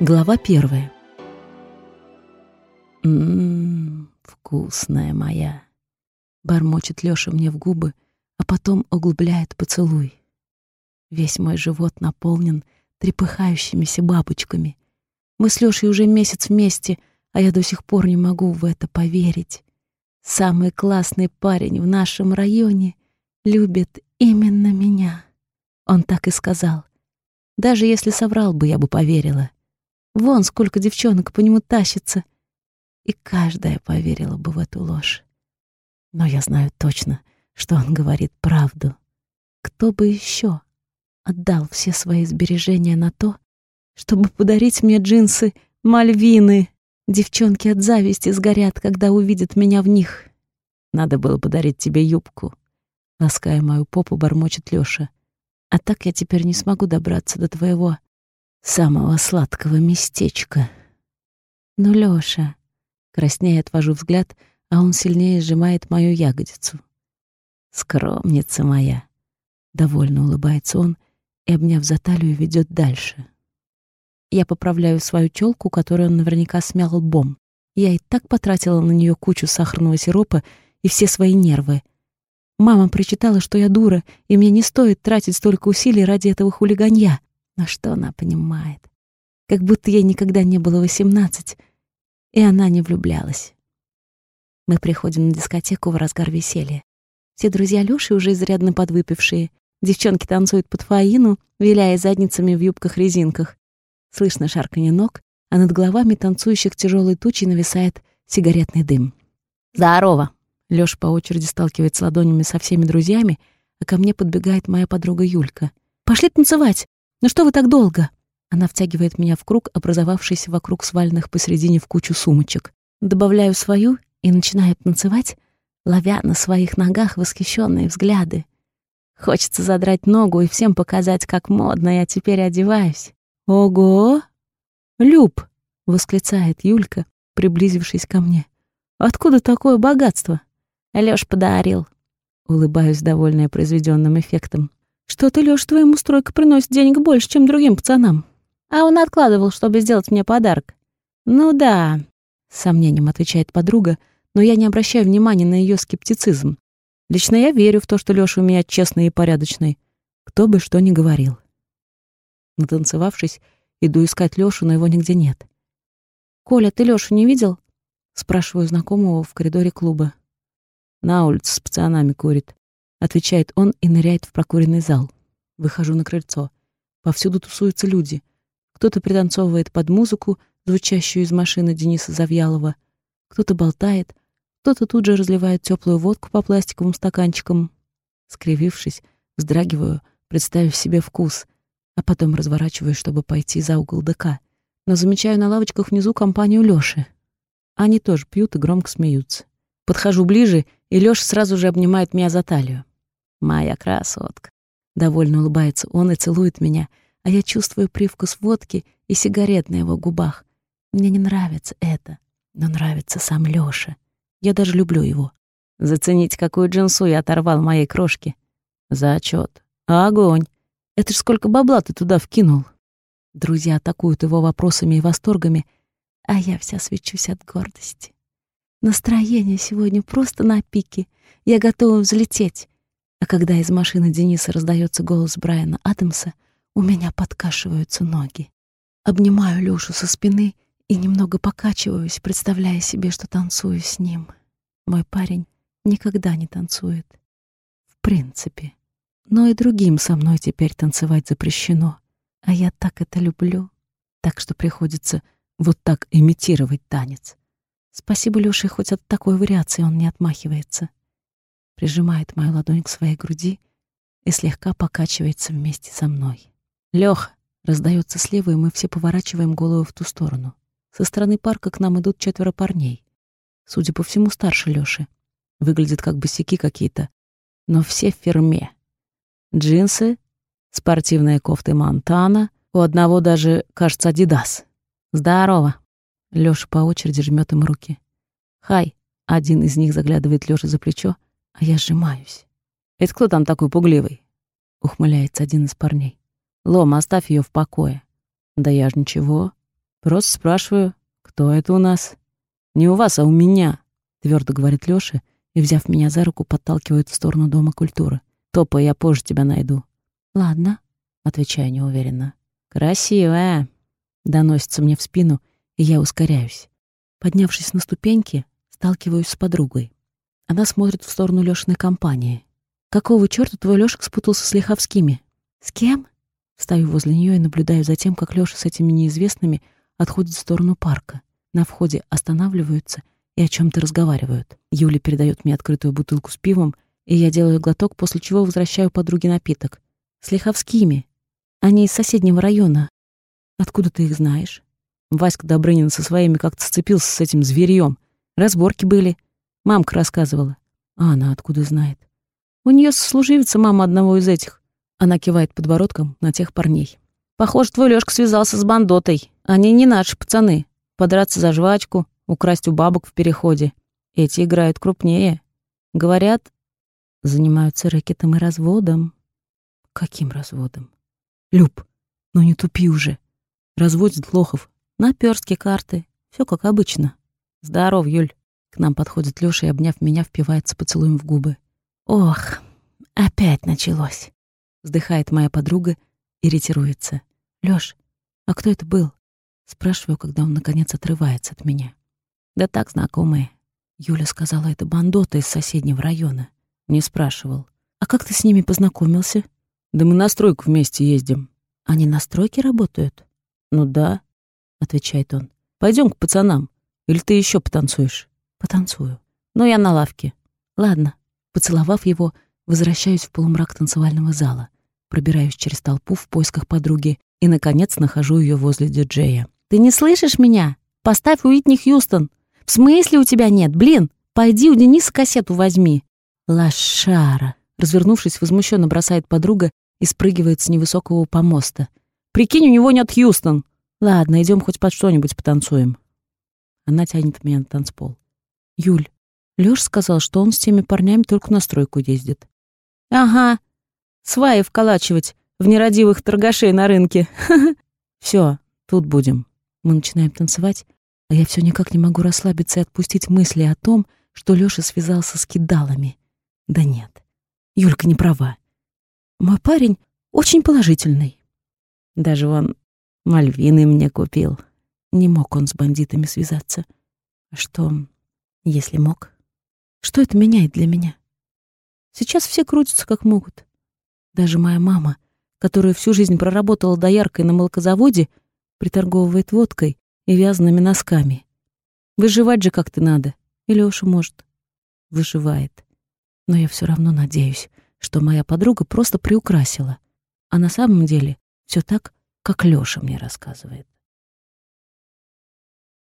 Глава первая. «Ммм, вкусная моя!» Бормочет Лёша мне в губы, а потом углубляет поцелуй. Весь мой живот наполнен трепыхающимися бабочками. Мы с Лёшей уже месяц вместе, а я до сих пор не могу в это поверить. Самый классный парень в нашем районе любит именно меня. Он так и сказал. Даже если соврал бы, я бы поверила. Вон сколько девчонок по нему тащится. И каждая поверила бы в эту ложь. Но я знаю точно, что он говорит правду. Кто бы еще отдал все свои сбережения на то, чтобы подарить мне джинсы Мальвины? Девчонки от зависти сгорят, когда увидят меня в них. Надо было подарить тебе юбку. Лаская мою попу, бормочет Лёша. А так я теперь не смогу добраться до твоего самого сладкого местечка. Ну, Лёша, краснея отвожу взгляд, а он сильнее сжимает мою ягодицу. Скромница моя. Довольно улыбается он и, обняв за талию, ведет дальше. Я поправляю свою челку, которую он наверняка смял лбом. Я и так потратила на нее кучу сахарного сиропа и все свои нервы. Мама прочитала, что я дура, и мне не стоит тратить столько усилий ради этого хулиганья. Но что она понимает? Как будто ей никогда не было восемнадцать, и она не влюблялась. Мы приходим на дискотеку в разгар веселья. Все друзья Лёши уже изрядно подвыпившие. Девчонки танцуют под фаину, виляя задницами в юбках-резинках. Слышно шарканье ног, а над головами танцующих тяжелой тучей нависает сигаретный дым. «Здорово!» Лёша по очереди сталкивается ладонями со всеми друзьями, а ко мне подбегает моя подруга Юлька. «Пошли танцевать! Ну что вы так долго?» Она втягивает меня в круг, образовавшийся вокруг сваленных посередине в кучу сумочек. Добавляю свою и начинаю танцевать, ловя на своих ногах восхищенные взгляды. Хочется задрать ногу и всем показать, как модно я теперь одеваюсь. «Ого! Люб!» — восклицает Юлька, приблизившись ко мне. «Откуда такое богатство?» Лёш подарил. Улыбаюсь, довольная произведённым эффектом. Что-то, Лёш, твоему стройка приносит денег больше, чем другим пацанам. А он откладывал, чтобы сделать мне подарок. Ну да, с сомнением отвечает подруга, но я не обращаю внимания на её скептицизм. Лично я верю в то, что Лёша у меня честный и порядочный. Кто бы что ни говорил. Натанцевавшись, иду искать Лёшу, но его нигде нет. «Коля, ты Лёшу не видел?» Спрашиваю знакомого в коридоре клуба. На улице с пацанами курит. Отвечает он и ныряет в прокуренный зал. Выхожу на крыльцо. Повсюду тусуются люди. Кто-то пританцовывает под музыку, звучащую из машины Дениса Завьялова. Кто-то болтает, кто-то тут же разливает теплую водку по пластиковым стаканчикам. Скривившись, вздрагиваю, представив себе вкус, а потом разворачиваюсь, чтобы пойти за угол ДК. Но замечаю на лавочках внизу компанию Лёши. Они тоже пьют и громко смеются. Подхожу ближе, и Лёша сразу же обнимает меня за талию. «Моя красотка». Довольно улыбается он и целует меня, а я чувствую привкус водки и сигарет на его губах. Мне не нравится это, но нравится сам Лёша. Я даже люблю его. Зацените, какую джинсу я оторвал моей крошке. Зачет. Огонь. Это ж сколько бабла ты туда вкинул. Друзья атакуют его вопросами и восторгами, а я вся свечусь от гордости. Настроение сегодня просто на пике. Я готова взлететь. А когда из машины Дениса раздается голос Брайана Адамса, у меня подкашиваются ноги. Обнимаю Лёшу со спины и немного покачиваюсь, представляя себе, что танцую с ним. Мой парень никогда не танцует. В принципе. Но и другим со мной теперь танцевать запрещено. А я так это люблю. Так что приходится вот так имитировать танец. Спасибо Лёше, хоть от такой вариации он не отмахивается. Прижимает мою ладонь к своей груди и слегка покачивается вместе со мной. «Лёх!» — раздается слева, и мы все поворачиваем голову в ту сторону. Со стороны парка к нам идут четверо парней. Судя по всему, старше Лёши. Выглядят как босики какие-то, но все в фирме. Джинсы, спортивные кофты Монтана, у одного даже, кажется, Адидас. «Здорово!» Лёша по очереди жмёт им руки. «Хай!» — один из них заглядывает Лёше за плечо, а я сжимаюсь. «Это кто там такой пугливый?» — ухмыляется один из парней. «Лом, оставь её в покое». «Да я ж ничего». Просто спрашиваю, кто это у нас? Не у вас, а у меня, твердо говорит Лёша и, взяв меня за руку, подталкивает в сторону Дома культуры. Топай, я позже тебя найду. Ладно, отвечаю неуверенно. Красивая, доносится мне в спину, и я ускоряюсь. Поднявшись на ступеньки, сталкиваюсь с подругой. Она смотрит в сторону Лёшиной компании. «Какого чёрта твой Лёшек спутался с Лиховскими?» «С кем?» Стою возле неё и наблюдаю за тем, как Лёша с этими неизвестными отходит в сторону парка. На входе останавливаются и о чём-то разговаривают. Юля передает мне открытую бутылку с пивом, и я делаю глоток, после чего возвращаю подруге напиток. «С Лиховскими. Они из соседнего района. Откуда ты их знаешь?» Васька Добрынин со своими как-то сцепился с этим зверьем. Разборки были. Мамка рассказывала. А она откуда знает? У нее сослуживица мама одного из этих. Она кивает подбородком на тех парней. Похоже, твой Лёшка связался с бандотой. Они не наши пацаны. Подраться за жвачку, украсть у бабок в переходе. Эти играют крупнее. Говорят, занимаются рэкетом и разводом. Каким разводом? Люб, ну не тупи уже. Разводит лохов. Наперстки карты. Все как обычно. Здоров, Юль. К нам подходит Лёша и, обняв меня, впивается поцелуем в губы. Ох, опять началось. Вздыхает моя подруга и ретируется. Лёш, а кто это был? Спрашиваю, когда он наконец отрывается от меня. Да так, знакомые. Юля сказала, это бандоты из соседнего района. Не спрашивал. А как ты с ними познакомился? Да мы на стройку вместе ездим. Они на стройке работают? Ну да, отвечает он. Пойдем к пацанам. Или ты еще потанцуешь? Потанцую. Но я на лавке. Ладно. Поцеловав его, возвращаюсь в полумрак танцевального зала, пробираюсь через толпу в поисках подруги и, наконец, нахожу ее возле диджея. «Ты не слышишь меня? Поставь Уитни Хьюстон!» «В смысле у тебя нет? Блин, пойди у Дениса кассету возьми!» «Лошара!» Развернувшись, возмущенно бросает подруга и спрыгивает с невысокого помоста. «Прикинь, у него нет Хьюстон!» «Ладно, идем хоть под что-нибудь потанцуем». Она тянет меня на танцпол. «Юль, Лёш сказал, что он с теми парнями только на стройку ездит». «Ага, сваи вколачивать в нерадивых торгашей на рынке. Все, тут будем». Мы начинаем танцевать, а я все никак не могу расслабиться и отпустить мысли о том, что Лёша связался с кидалами. Да нет, Юлька не права. Мой парень очень положительный. Даже он Мальвины мне купил. Не мог он с бандитами связаться. А что, если мог? Что это меняет для меня? Сейчас все крутятся как могут. Даже моя мама, которая всю жизнь проработала дояркой на молокозаводе, приторговывает водкой и вязаными носками. Выживать же как-то надо. И Лёша, может, выживает. Но я все равно надеюсь, что моя подруга просто приукрасила. А на самом деле все так, как Лёша мне рассказывает.